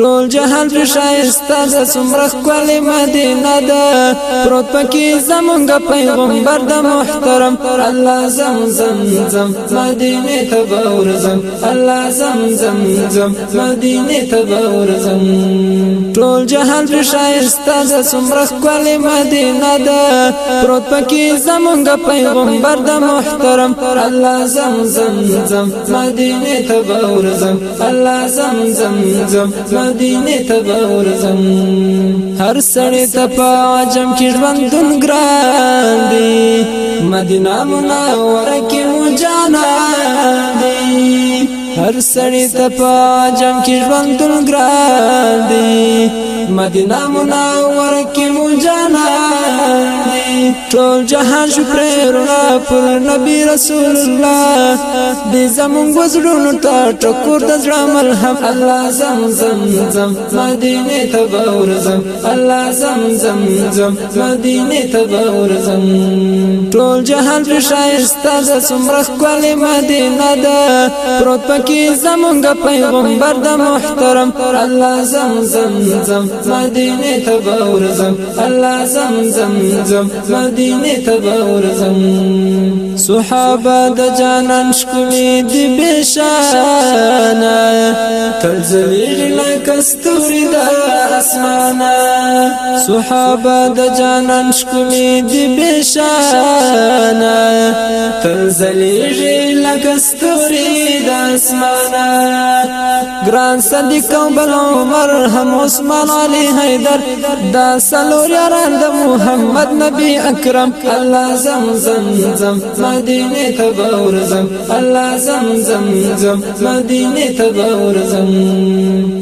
ټول جهان پر شایسته د څومره ښکلې مدینه ده پروت پکې زمونږ پیغمبر د محترم الله زم زم زم مدینې ته به ورځم الله زم زم زم مدینې ته به ورځم ټول جهان پر شایسته د څومره ښکلې مدینه ده پروت پکې زمونږ پیغمبر د محترم الله زم زم زم مدینې ته به ورځم الله زم زم زم مدینه ته ورزم هر سړی ته په عجم کې ژوندون ګران دی مدینه منوره کې مو جانان دی هر سړی ته په جام کې ژوندون ګران دی مدینه منوره کې مو جانان ټول جهان شو پرې رڼا پر نبی رسول الله دې زمونږ وزړونو ته ټکور د زړه ملهم الله زم زم زم مدینه ته به ورځم الله زم زم زم مدینه ته به ورځم ټول جهان پر شایسته د څومره ښکلې مدینه ده پروت پکې زمونږ پیغمبر د محترم الله زم زم زم مدینه ته به ورځم الله زم زم زم مدینه تبور زم صحابه د جانان شکلې دی بشانا تلزلیږي لکه ستوري د اسمانه صحابه د جانان شکلې دی بشانا تلزلیږي لکه ستوري د اسمانه گران صدیق او بل عمر هم عثمان علی حیدر دا سلور یاران دا محمد نبی اکرم اللہ زم زم زم مدینه تبور زم اللہ زم زم زم مدینه تبور زم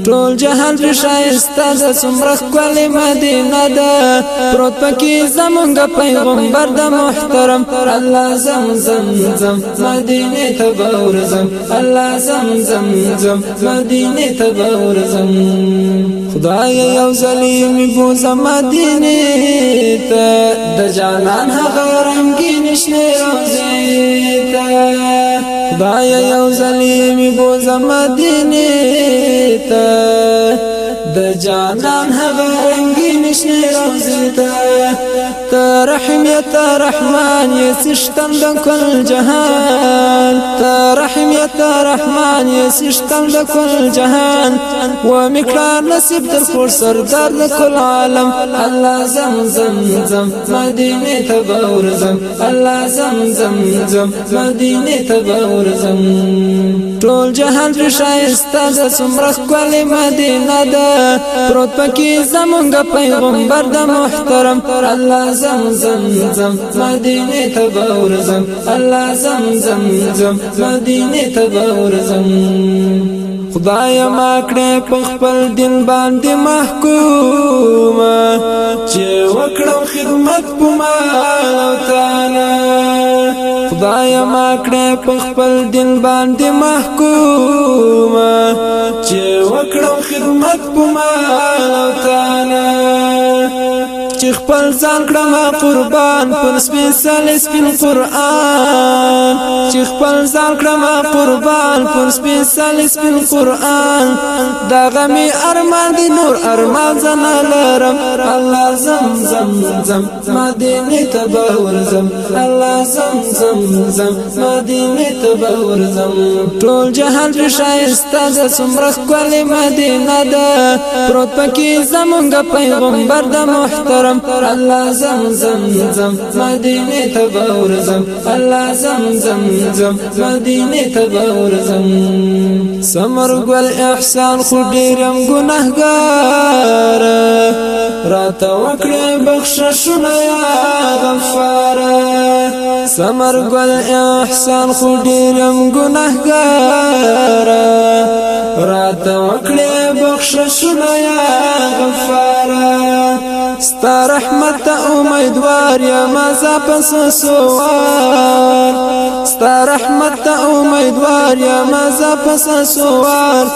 ټول جهان پر شایسته د څومره کولې مدینه ده پروت پکې زمونگا پیغمبر د محترم اللہ زم زم زم مدینه تبور زم اللہ زم زم زم مدینه مدینه ته ورزم خدای یو ظلم بوز مدینه ته د جانان هغه رنگین شنه روزي ته خدای یو ظلم بوز مدینه ته د جانان هغه رنگین شنه ته رحم يا رحمن يا سشتم كل جهان رحم يا رحمن يا سشتم كل جهان ومكرار نصيب تركور سردار لكل عالم الله زم زم زم مدينة تبور زم الله زم زم زم مدينة تبور زم ټول جهان په شایسته د سمرخ کولی مدینه ده پروت پکې زمونږ پیغمبر د محترم الله زم زم زم مدینه ته ورزم الله زم زم زم مدینه ته ورزم خدای ما کړې په خپل دین باندې محکوم چې وکړم خدمت په مال او تانا خدای ما کړې په خپل دین باندې محکوم چې وکړم خدمت په مال او تانا خپل ځان کړم قربان پر سپیشل سپین قران چې خپل ځان کړم قربان پر سپیشل سپین قران دا غمي ارمان دي نور ارمان زنا لرم الله زم زم زم مدینه ته ورزم الله زم زم زم مدینه ته ورزم ټول جهان شایسته د سمرخ کولې مدینه ده پروت پکې زمونږ پیغمبر د محترم تر الله زم زم زم مدینه تبور زم الله زم زم زم مدینه تبور زم سمر گل احسان خو ډیرم ګناهګار راته وکړې بخششونه یا غفار سمر گل احسان خو ډیرم ګناهګار راته وکړې بخششونه یا غفار ستا رحمت امیدوار یا مزا پس سوار ستا رحمت امیدوار یا مزا پس سوار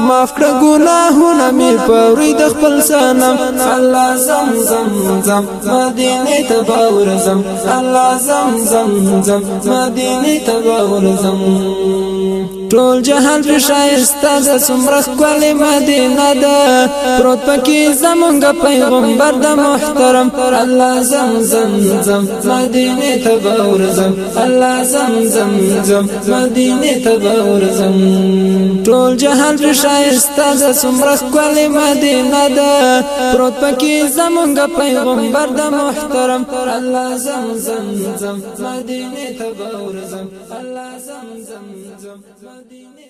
معاف کړه ګناهونه می پوری د خپل سنم الله زم زم زم مدینه ته باور زم الله زم زم زم مدینه ته باور زم ټول جهان په شایسته د څومره ښکلې مدینه ده پروت پکې زمونږ پیغمبر د محترم الله زم زم زم مدینه ته به ورځم الله زم زم زم مدینه ته به ورځم ټول جهان په شایسته د څومره ښکلې مدینه ده پروت پکې زمونږ پیغمبر د محترم الله زم زم زم مدینه ته به ورځم الله زم زم مدینه